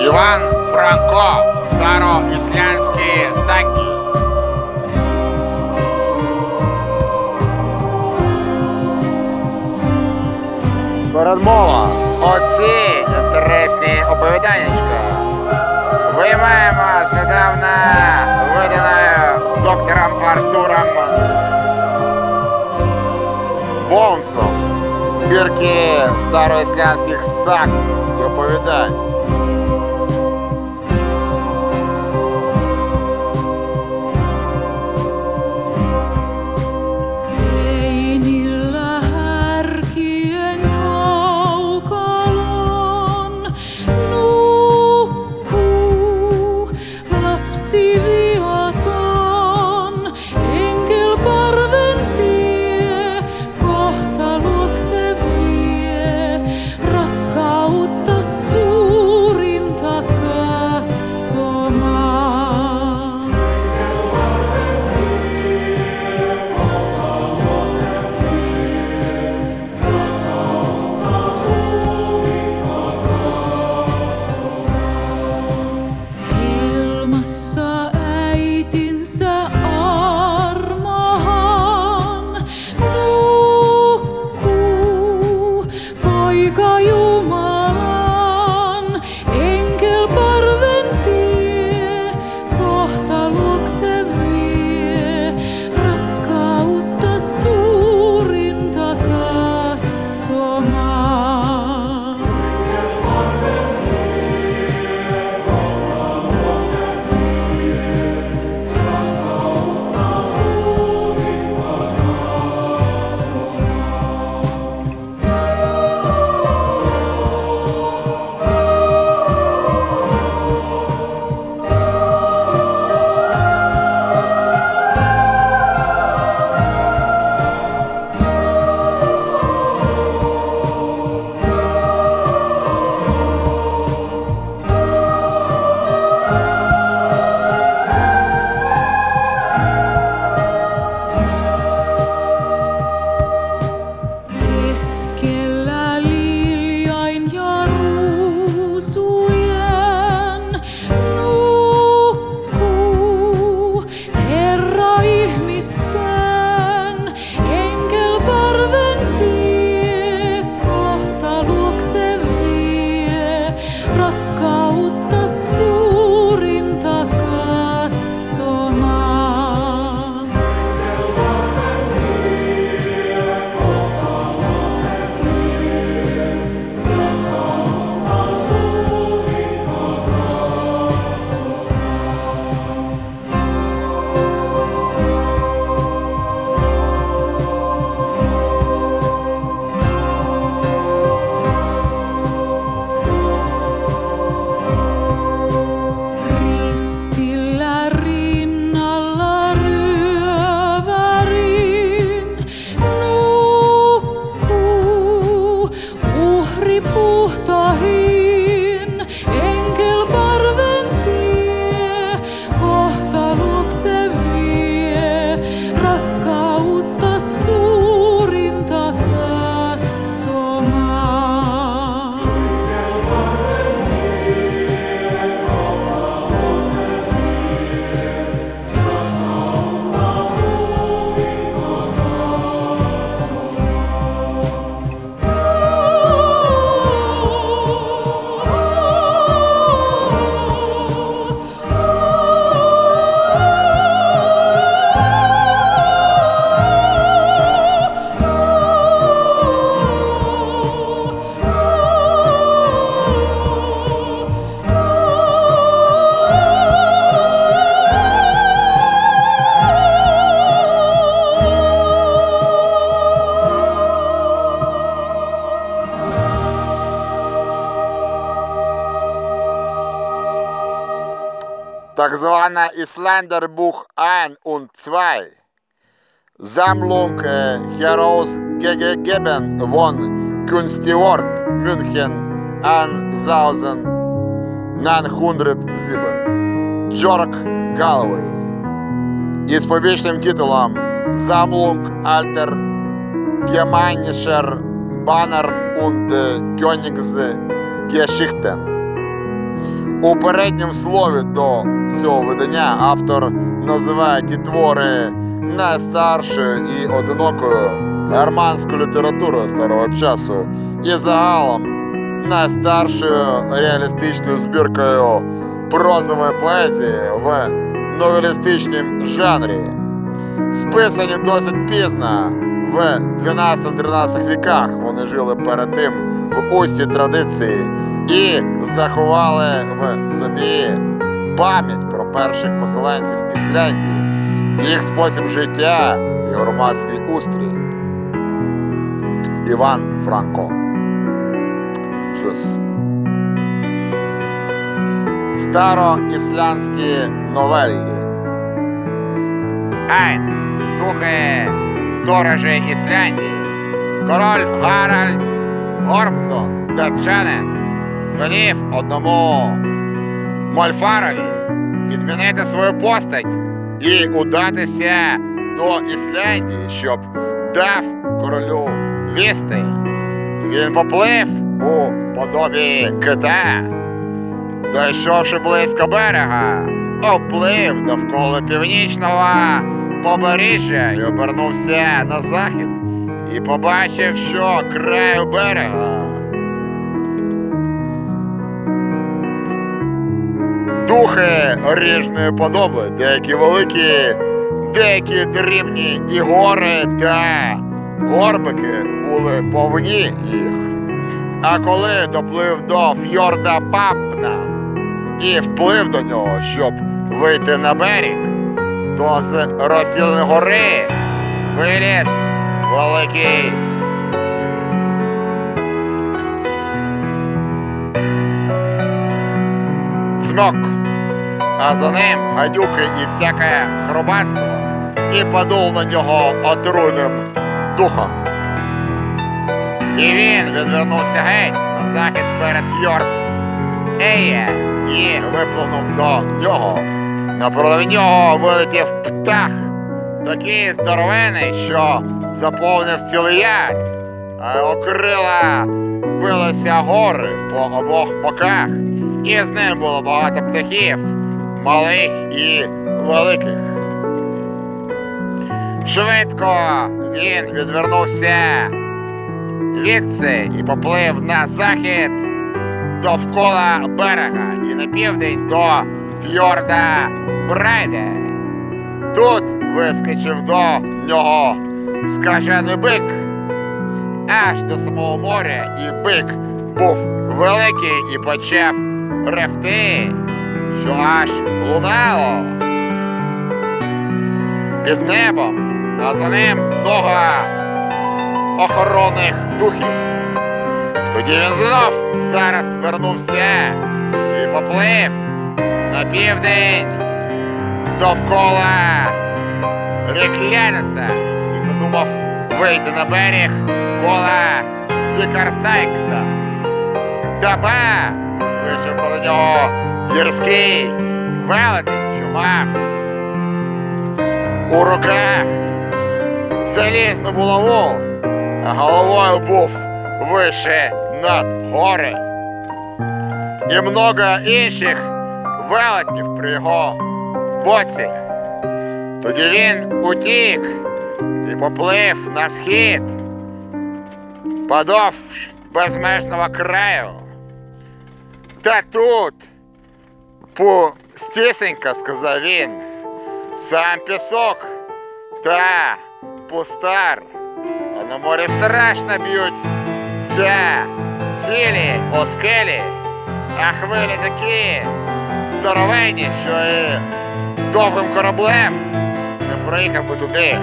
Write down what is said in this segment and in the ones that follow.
Іван Франко, староісландські саги. Передмова. Оці інтересні оповіданнячка. Виймаємо з недавно виданою доктором Артуром Боунсом збірки староісландських саг і оповідань. Так звана Islanderbuch 1 und 2. Sammlung äh, herausgegeben von Kunstwort München 1907. Джорк Галлоуей. Із побічним титулом Sammlung alter Germanischer Bannern und äh, Königs Гешіхтен. У передньому слові до цього видання автор називає ті твори найстаршою і одинокою германською літературою старого часу і загалом найстаршою реалістичною збіркою прозової поезії в новелістичному жанрі. Списані досить пізно, в 12-13 віках вони жили перед тим в усті традиції і заховали в собі пам'ять про перших поселенців Ісляндії, їх спосіб життя і громадський устрій. Іван Франко. Щось. Староісландські новеллі. Айн, духи сторожі Ісляндії, король Гаральд Гормсон Датчанин звелів одному Мольфарові відмінити свою постать і удатися до Ісляндії, щоб дав королю вісти. Він поплив у подобі кита. Дійшовши близько берега, оплив довкола північного побережжя і обернувся на захід і побачив, що краю берега. Духи ріжної подоби, деякі великі, деякі дрібні і гори та горбики були повні їх. А коли доплив до фьорда Папна і вплив до нього, щоб вийти на берег, то з розсіленої гори виліз великий Цмок, а за ним гадюки і всяке хробатство, і подул на нього отруйним духом. і він відвернувся геть на захід перед фьорд Еє і Виплунув до нього. Напроти нього вилетів птах, такий здоровений, що заповнив цілий яр, а його крила билися гори по обох боках, і з ним було багато птахів, малих і великих. Швидко він відвернувся відси і поплив на захід довкола берега і на південь до фьорда Брайде. Тут вискочив до нього скажений бик аж до самого моря, і бик був великий і почав ревти, що аж лунало під небом, а за ним нога охоронних духів. Тоді він знов зараз вернувся і поплив на південь довкола Реклянеса і задумав вийти на берег кола Вікарсайкта. Тут вийшов проти нього гірський велетень, що мав у руках залізну булаву, а головою був вище над гори. І много інших велетнів при його боці. Тоді він утік і поплив на схід, подовж безмежного краю. Та тут, пустісенько, сказав він, сам пісок та пустар. А на морі страшно б'ють ся філі, оскелі, а хвилі такі здоровенні, що і довгим кораблем. Не проїхав би туди.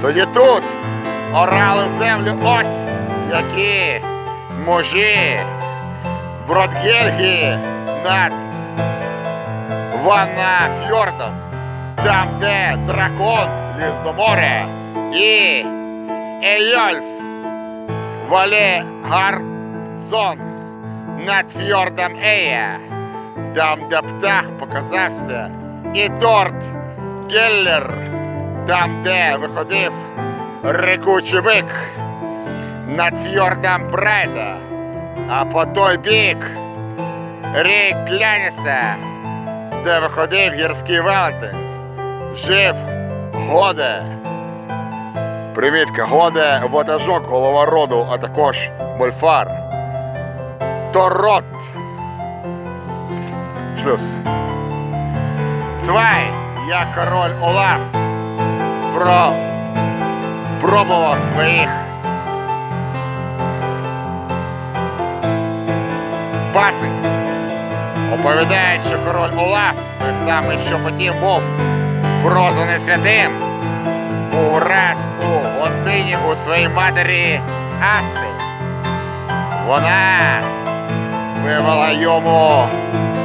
Тоді тут орали землю ось. Які мужі, бродгельги над Ванна фьордом, там, де дракон ліз до моря, і Ейольф Вале Гарцон над фьордом Ея, там, де птах показався, і торт Геллер, там, де виходив рекучий бик. Над фьордом Брайда, а по той бік рік Кляніса, де виходив гірський велетень, жив Годе. Примітка Годе ватажок, голова роду, а також Мольфар. Торот. Шлюз. Цвай, я король Олаф. Про пробував своїх пасиків. Оповідають, що король Олаф, той самий, що потім був прозваний святим, був раз у гостині у своїй матері Асти. Вона вивела йому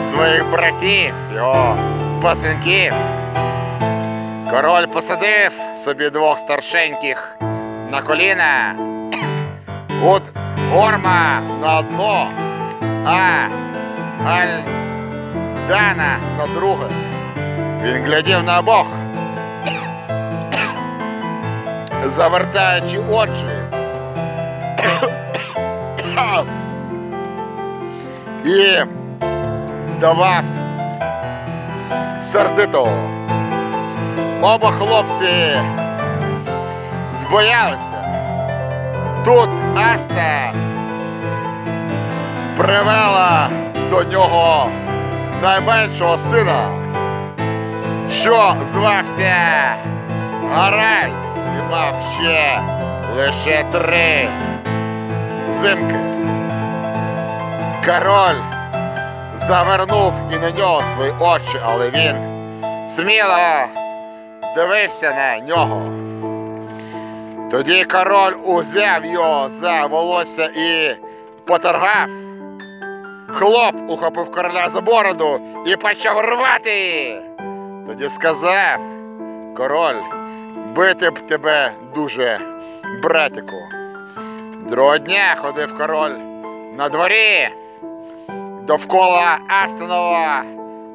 своїх братів, його пасинків. Король посадив собі двох старшеньких на коліна. От горма на одно, а Альвдана на друге. Він глядів на обох, завертаючи очі. І вдавав сердито. Оба хлопці збоялися. Тут Аста привела до нього найменшого сина, що звався Гараль і мав ще лише три зимки. Король завернув і на нього свої очі, але він сміло дивився на нього. Тоді король узяв його за волосся і поторгав. Хлоп ухопив короля за бороду і почав рвати. Тоді сказав король, бити б тебе дуже, братику. Другого дня ходив король на дворі довкола Астонова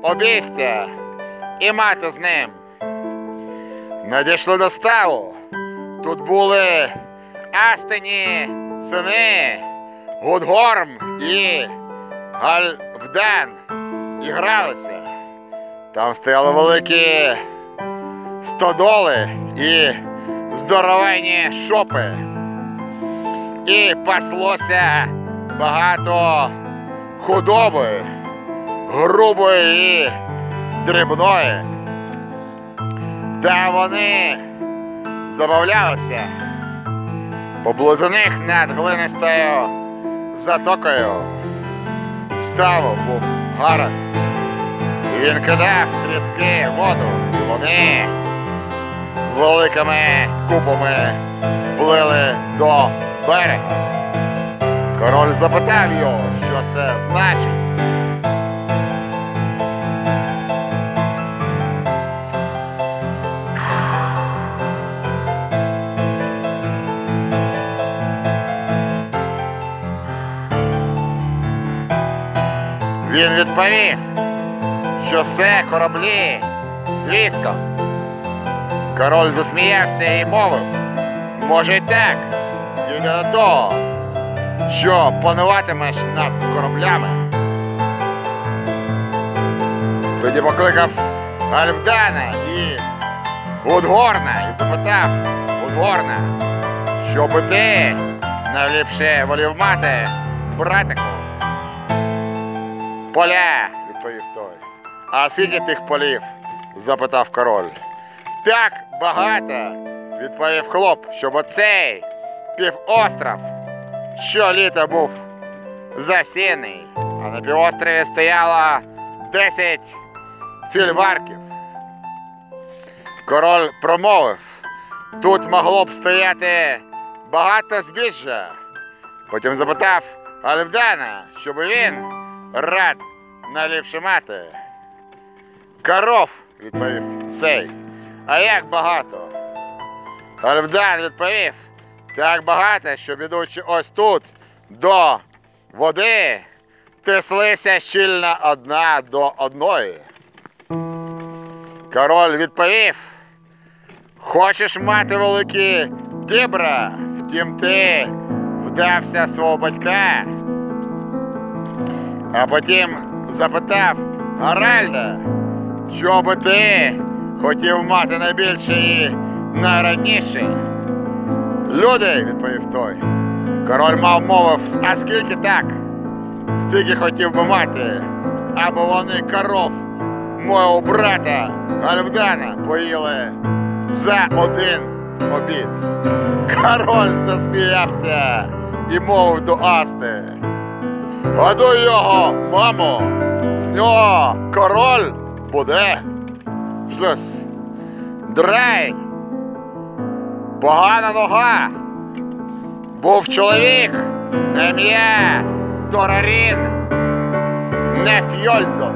обійстя і мати з ним. Надійшли до ставу. Тут були Астині сини, Гудгорм і Гальвдан і гралися. Там стояли великі стодоли і здоровенні шопи. І паслося багато худоби, грубої і дрібної. Та вони забавлялися. Поблизу них над глинистою затокою ставу був гарант. І Він кидав тріски воду, і вони великими купами плили до берега. Король запитав його, що це значить. Він відповів, що це кораблі з військом. Король засміявся і мовив, може й так, тільки до того, що пануватимеш над кораблями. Тоді покликав Альфдана і Гудгорна і запитав Гудгорна, що би ти найліпше волів мати, братику. Поля, відповів той. А скільки тих полів? запитав король. Так багато, відповів хлоп, щоб оцей півостров щоліта був засіяний, а на півострові стояло 10 фільварків. Король промовив, тут могло б стояти багато збіжжя. Потім запитав Альфдана, щоб він рад наліпше мати. Коров, відповів цей. А як багато? Альфдан відповів, так багато, що ідучи ось тут до води, тислися щільно одна до одної. Король відповів, хочеш мати великі дібра, втім ти вдався свого батька. А потім запитав Гаральда, що би ти хотів мати найбільше і найрадніше. Люди, відповів той. Король мав мовив, а скільки так? Стільки хотів би мати, або вони коров мого брата Гальфдана поїли за один обід. Король засміявся і мовив до Асти. Годуй його, мамо, з нього король буде. Шлюс. Драй. Погана нога. Був чоловік ім'я Торарін Нефьользон.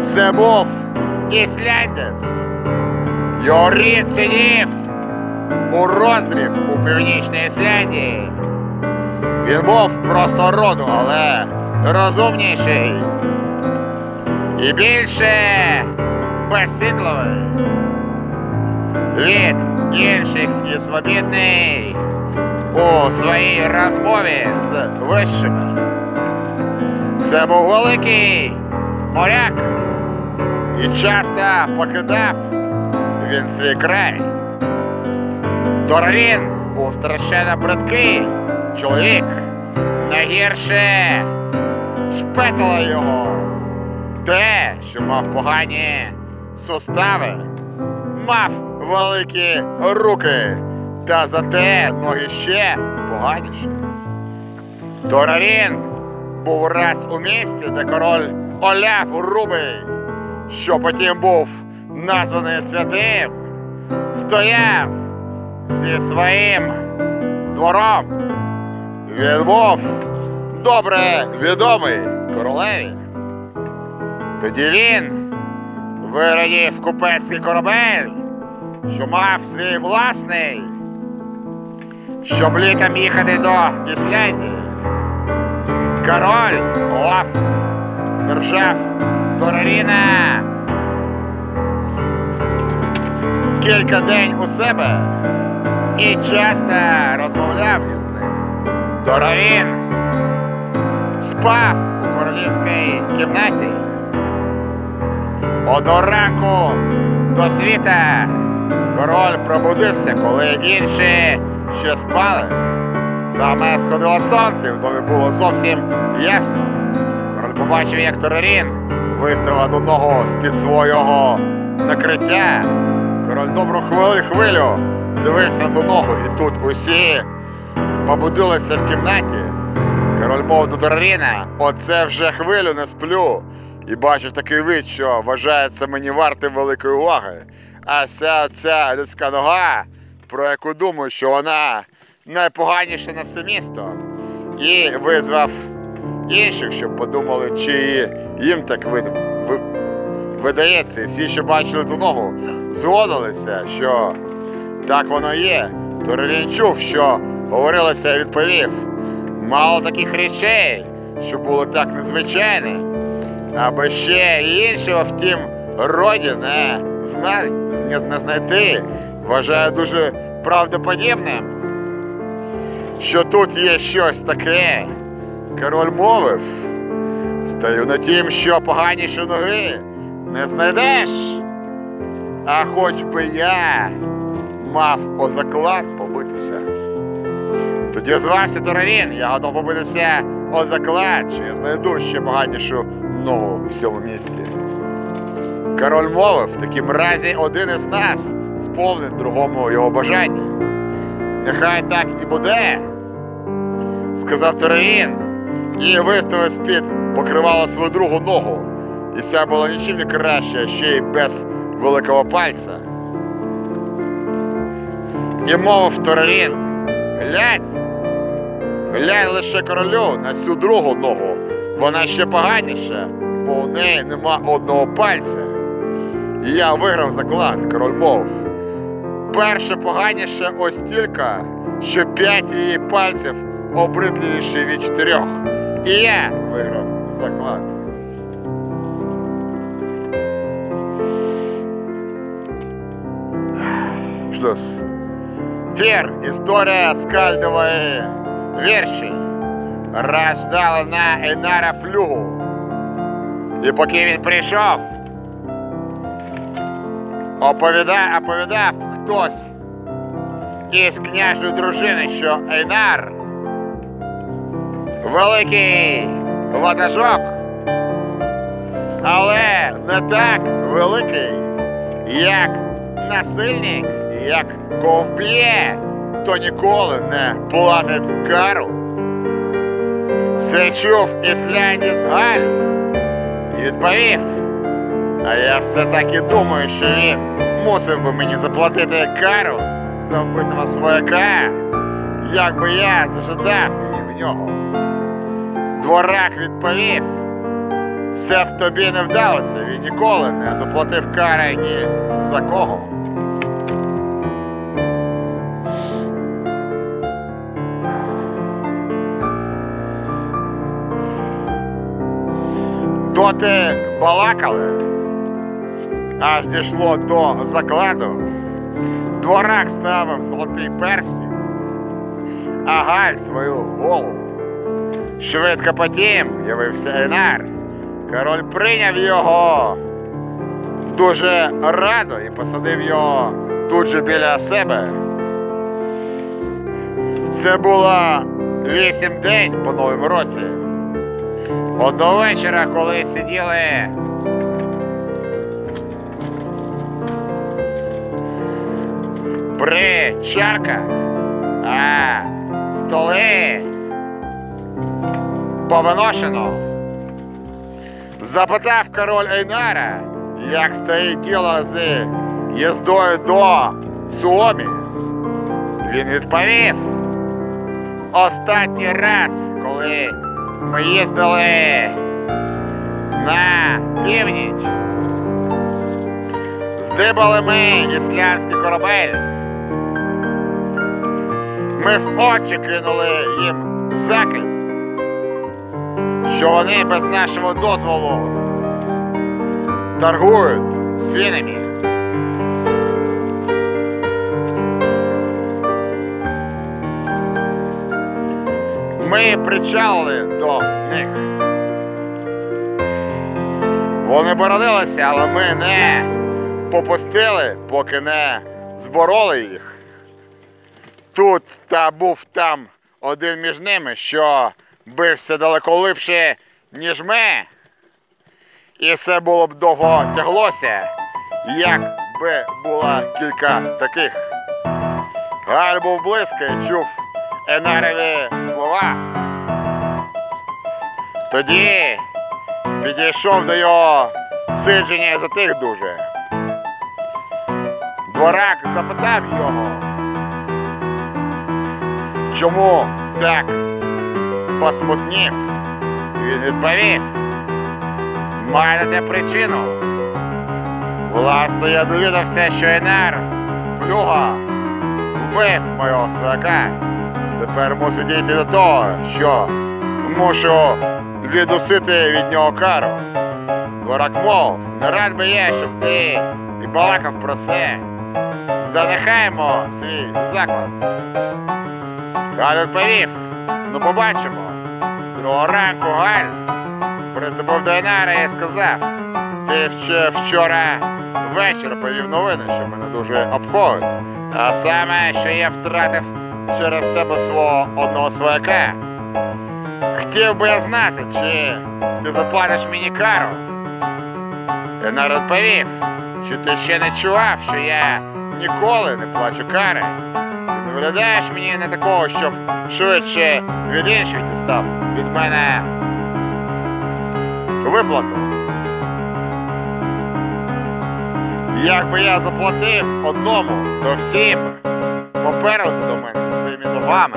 Це був ісландець. Його рід сидів у роздріб у північній Ісландії. Він був просто роду, але розумніший. І більше безсидловий. Від інших і свобідний у своїй розмові з вищими. Це був великий моряк і часто покидав він свій край. Торрін був страшенно бридкий чоловік. Найгірше шпетило його те, що мав погані сустави, мав великі руки, та зате ноги ще поганіші. Торарін був раз у місці, де король Оляв Рубий, що потім був названий святим, стояв зі своїм двором. Він був добре відомий королеві. Тоді він вирадів купецький корабель, що мав свій власний, щоб літом їхати до Ісландії. Король Олаф здержав Тораріна кілька день у себе і часто розмовляв Торарін спав у королівській кімнаті. Одного ранку до світа король пробудився, коли інші ще спали. Саме сходило сонце, в домі було зовсім ясно. Король побачив, як Торарін виставив одну ногу з-під свого накриття. Король добру хвилю хвилю дивився ту ногу, і тут усі побудилися в кімнаті. Король мов до Тораріна, оце вже хвилю не сплю. І бачив такий вид, що вважається мені вартим великої уваги. А ця ця людська нога, про яку думаю, що вона найпоганіша на все місто. І визвав інших, щоб подумали, чи їм так вид... ви- видається. І всі, що бачили ту ногу, згодилися, що так воно є. Торелін чув, що говорилося відповів. Мало таких речей, що було так незвичайне. Аби ще іншого в тім роді не, зна... не, знайти, вважаю дуже правдоподібним, що тут є щось таке. Король мовив, стою на тім, що поганіше ноги не знайдеш. А хоч би я мав о заклад побитися. Тоді озвався Торарін, я готов побитися о заклад, я знайду ще поганішу ногу в цьому місті. Король мовив, в такім разі один із нас сповнить другому його бажання. Нехай так і буде, сказав Торарін, і виставив з-під покривало свою другу ногу. І ця була нічим не краща, а ще й без великого пальця. І мовив Торарін, глядь, глянь лише королю на цю другу ногу. Вона ще поганіша, бо в неї нема одного пальця. І я виграв заклад, король мов. Перше поганіше ось тільки, що п'ять її пальців обридливіші від чотирьох. І я виграв заклад. Фір, історія скальдової вірші. Рождала на Ейнара флюгу. І поки він прийшов, оповідав, оповідав хтось із княжої дружини, що Ейнар великий ватажок, але не так великий, як насильник, як ковб'є, то ніколи не платить кару. Це чув Ісляндіс Галь і відповів. А я все таки думаю, що він мусив би мені заплатити кару за вбитого свояка, як би я зажадав її в нього. Дворак відповів, це б тобі не вдалося, він ніколи не заплатив кари ні за кого. Доти балакали, аж дійшло до закладу. Дворак ставив золотий перстень, а Галь свою голову. Швидко потім явився Енар. Король прийняв його дуже радо і посадив його тут же біля себе. Це було вісім день по новому році. Одного вечора, коли сиділи при чарках, а столи повиношено. Запитав король Ейнара, як стоїть діло з їздою до Суомі. Він відповів. Останній раз, коли ми їздили на північ, здибали ми ісландський корабель. Ми в очі кинули їм заклик, що вони без нашого дозволу торгують з фінами. Ми причалили до них. Вони боронилися, але ми не попустили, поки не збороли їх. Тут та був там один між ними, що бився далеко липше, ніж ми. І все було б довго тяглося, якби було кілька таких. Галь був близько і чув Енареві слова. Тоді підійшов до його сидження і затих дуже. Дворак запитав його, чому так посмутнів. Він відповів, маєте причину. Власне, я довідався, що Енар флюга вбив мого свояка. Тепер мусить дійти до того, що мушу відусити від нього кару. Дворак мов, не рад би я, щоб ти і балакав про це. Занехаємо свій заклад. Галь відповів, ну побачимо. Другого ранку Галь приступив до Інара і сказав, ти ще вчора ввечері повів новини, що мене дуже обходять. А саме, що я втратив через тебе свого одного свояка. Хотів би я знати, чи ти заплатиш мені кару. Інар відповів, чи ти ще не чував, що я ніколи не плачу кари. Ти не виглядаєш мені на такого, щоб швидше від інших дістав від мене виплату. Якби я заплатив одному, то всім поперли б до мене своїми ногами.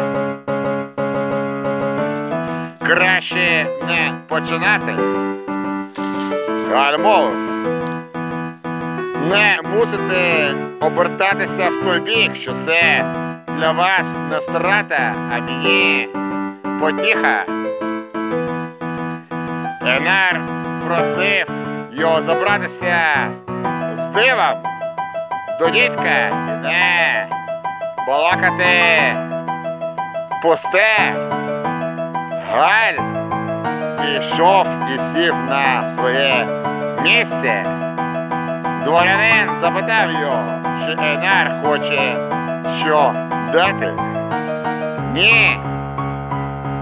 Краще не починати. Галь. Не мусите обертатися в той бік, що це для вас не страта, а мені потіха. Енар просив його забратися з дивом до дідька і не балакати пусте. Галь пішов і сів на своє місце. Дворянин запитав його, чи Ейнар хоче що дати. Ні,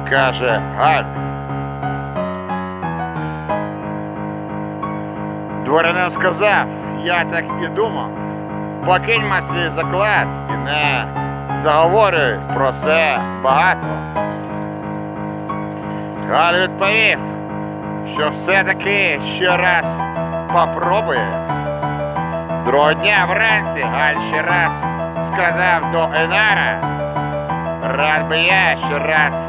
каже Галь. Дворянин сказав, я так і думав. Покиньмо свій заклад і не заговорюй про це багато. Галь відповів, що все-таки ще раз попробує. Другого дня вранці Галь ще раз сказав до Енара. Рад би я ще раз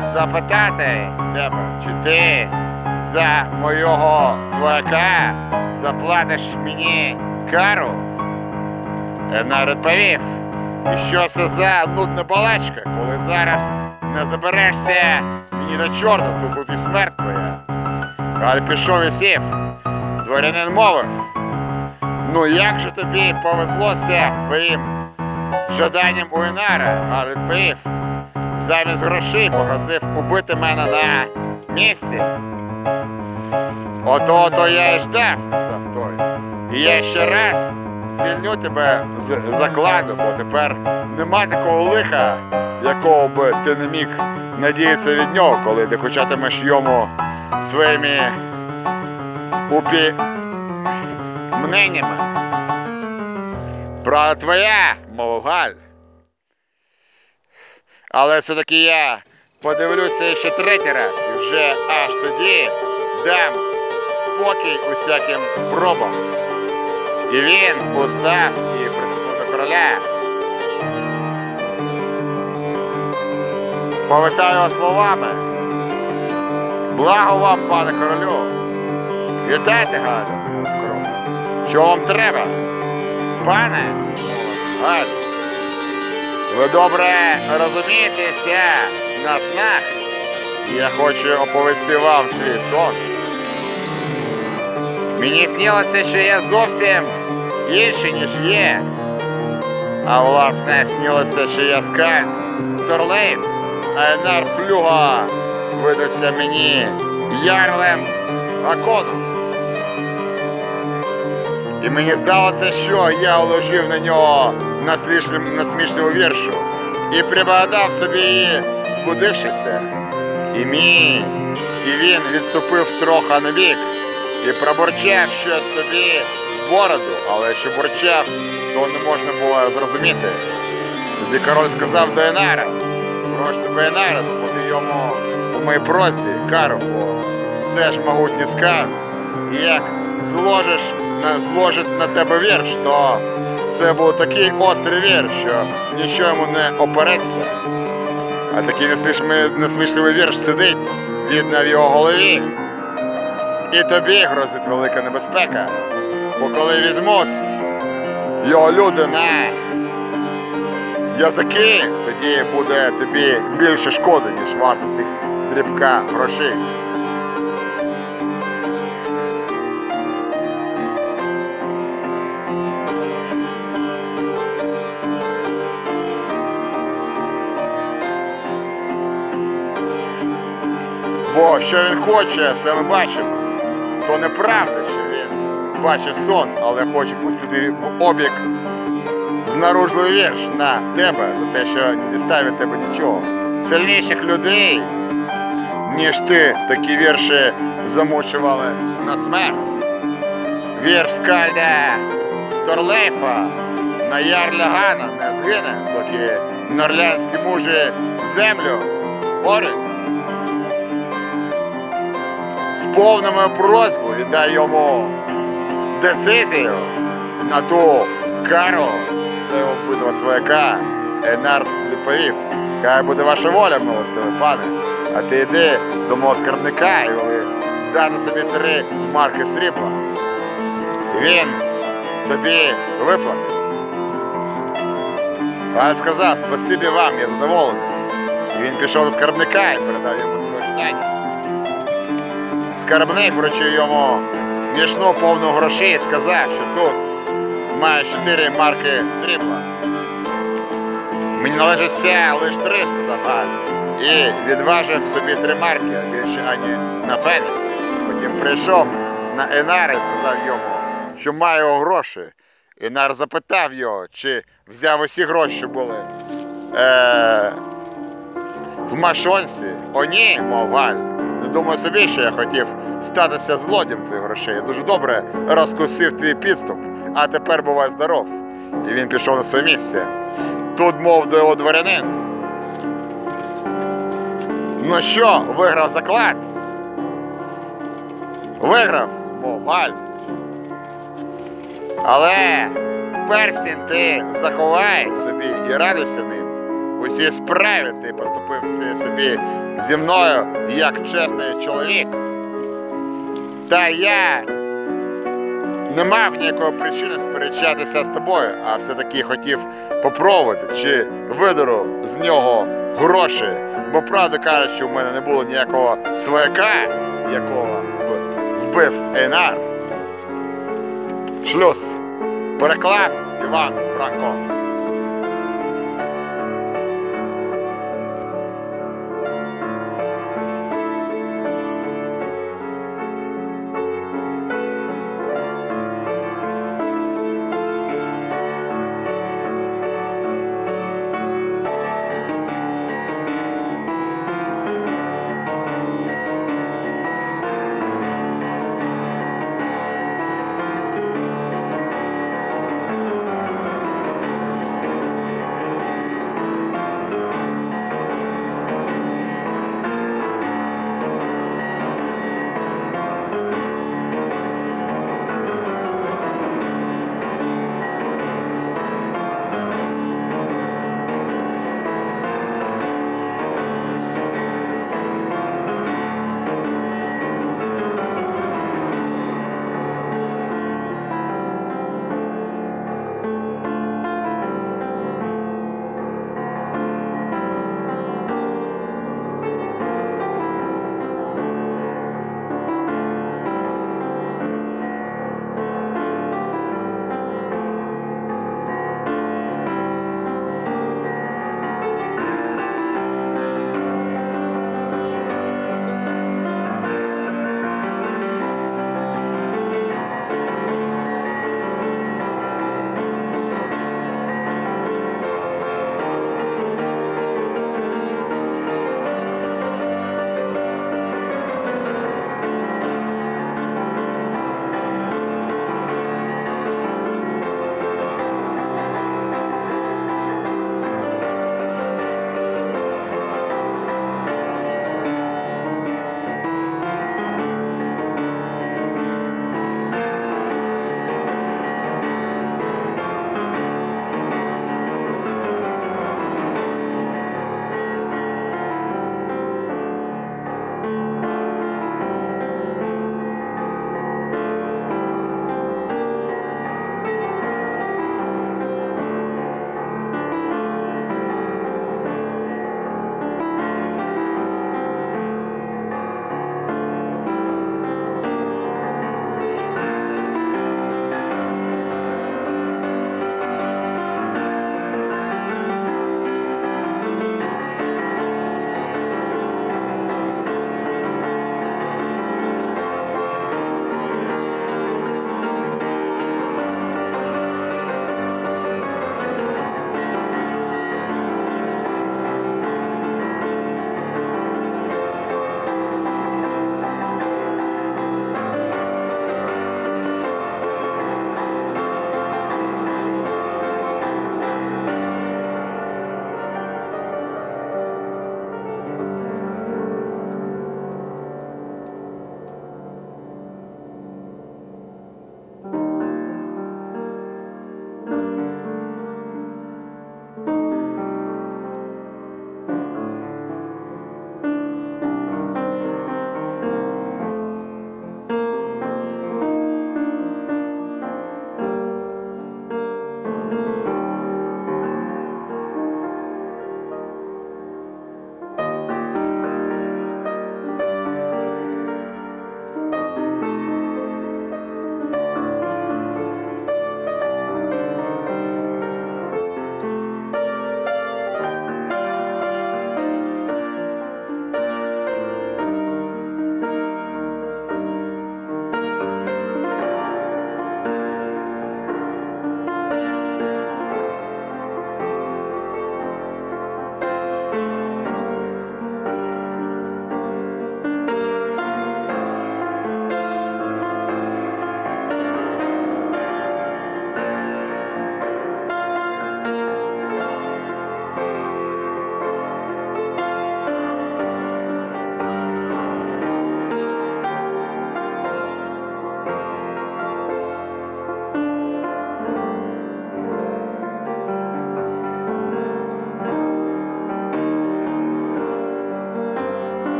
запитати тебе, чи ти за мого свояка заплатиш мені кару? Енар відповів, і що це за нудна балачка, коли зараз не заберешся мені на чорну, то тут і смерть твоя. Галь пішов і сів. Дворянин мовив. Ну як же тобі повезлося твоїм жаданням у Інара, Галь відповів. Замість грошей погрозив убити мене на місці. Ото то я і ждав, сказав той. І я ще раз звільню тебе з закладу, бо тепер нема такого лиха, якого би ти не міг надіятися від нього, коли ти кучатимеш йому своїми упі мненнями. Правда твоя, мов Галь. Але все-таки я подивлюся ще третій раз і вже аж тоді дам спокій усяким пробам. І він устав і приступив до короля. Повитав його словами. Благо вам, пане королю. Вітайте, мовив король. Що вам треба? Пане, Галю, ви добре розумієтеся на снах. Я хочу оповісти вам свій сон. Мені снилося, що я зовсім інший, ніж є. А власне снилося, що я скальд Торлейф, а Енар видався мені ярлем Аконом. І мені здалося, що я уложив на нього насмішливу віршу і прибагадав собі збудившися. І мій, і він відступив трохи на бік і пробурчав щось собі в бороду, але що бурчав, то не можна було зрозуміти. Тоді король сказав до Енара, прошу Енара, заплати йому по моїй просьбі кару, бо все ж могутній скарб. І як зложиш на, зложить на тебе вірш, то це був такий острий вірш, що нічого йому не опереться. А такий несмішливий вірш сидить, видно в його голові. І тобі грозить велика небезпека. Бо коли візьмуть його люди на язики, тоді буде тобі більше шкоди, ніж варто тих дрібка грошей. Бо що він хоче, це ми бачимо. То неправда, що він бачить сон, але хоче пустити в обіг знаружливий вірш на тебе за те, що не дістав тебе нічого. Сильніших людей, ніж ти, такі вірші замучували на смерть. Вірш скальда Торлейфа на ярля Гана не згине, доки норлянські мужі землю орють. Сповнимо просьбу і дай йому децизію на ту кару за його вбитого свояка. Енард відповів, хай буде ваша воля, милостивий пане, а ти йди до мого скарбника і дати собі три марки срібла. Він тобі виплатить. Пан сказав, спасибі вам, я задоволений. І він пішов до скарбника і передав йому своє питання. Скарбник вручив йому мішну повну грошей і сказав, що тут має чотири марки срібла. Мені належить все, лиш три, сказав Галь. І відважив собі три марки, а більше ані на феник. Потім прийшов на Енар і сказав йому, що має гроші. Енар запитав його, чи взяв усі гроші, що були е, в машонці. О, ні, мов Галь. Не думаю собі, що я хотів статися злодієм твоїх грошей. Я дуже добре розкусив твій підступ, а тепер бувай здоров. І він пішов на своє місце. Тут мов до його дворянин. Ну що, виграв заклад? Виграв, мов Галь. Але перстінь ти заховай собі і радуйся ним. У цій справі ти поступив собі зі мною як чесний чоловік. Та я не мав ніякої причини сперечатися з тобою, а все-таки хотів попробувати, чи видеру з нього гроші. Бо правда каже, що в мене не було ніякого свояка, якого вбив Ейнар. Шлюз. Переклав Іван Франко.